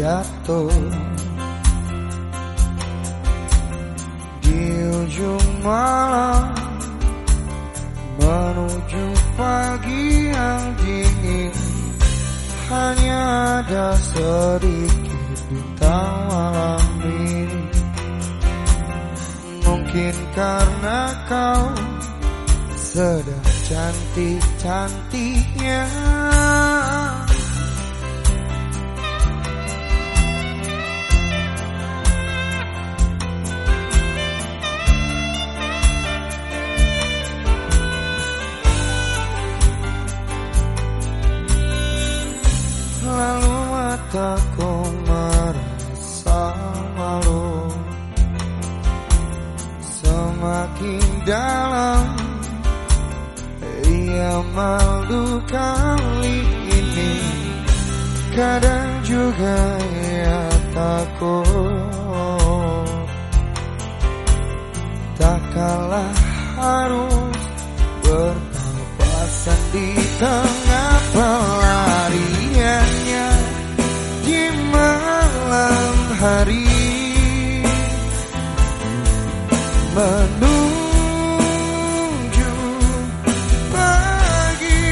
jatuh. Di ujung malam Menuju pagi yang dingin Hanya ada sedikit bintang malam ini. Mungkin karena kau sedang cantik-cantiknya mataku merasa malu. Semakin dalam Ia malu kali ini. Kadang juga ia takut hari menuju pagi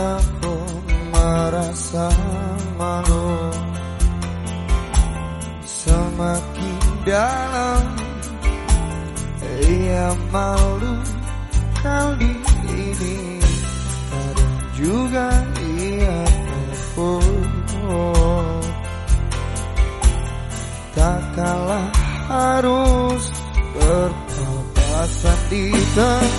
mataku merasa malu. Semakin dalam Ia malu kali ini. Kadang juga ia takut Tak kalah harus berpapasan di tengah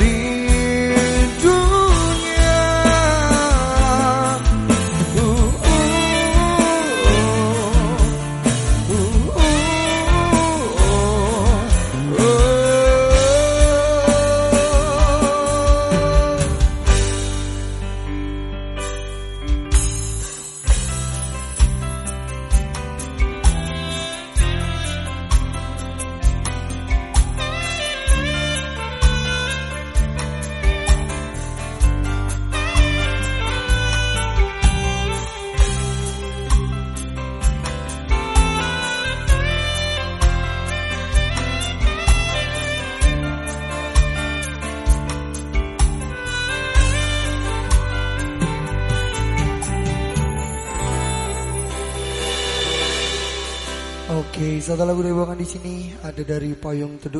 leave. Satu lagu dibawakan di sini ada dari Payung Teduh.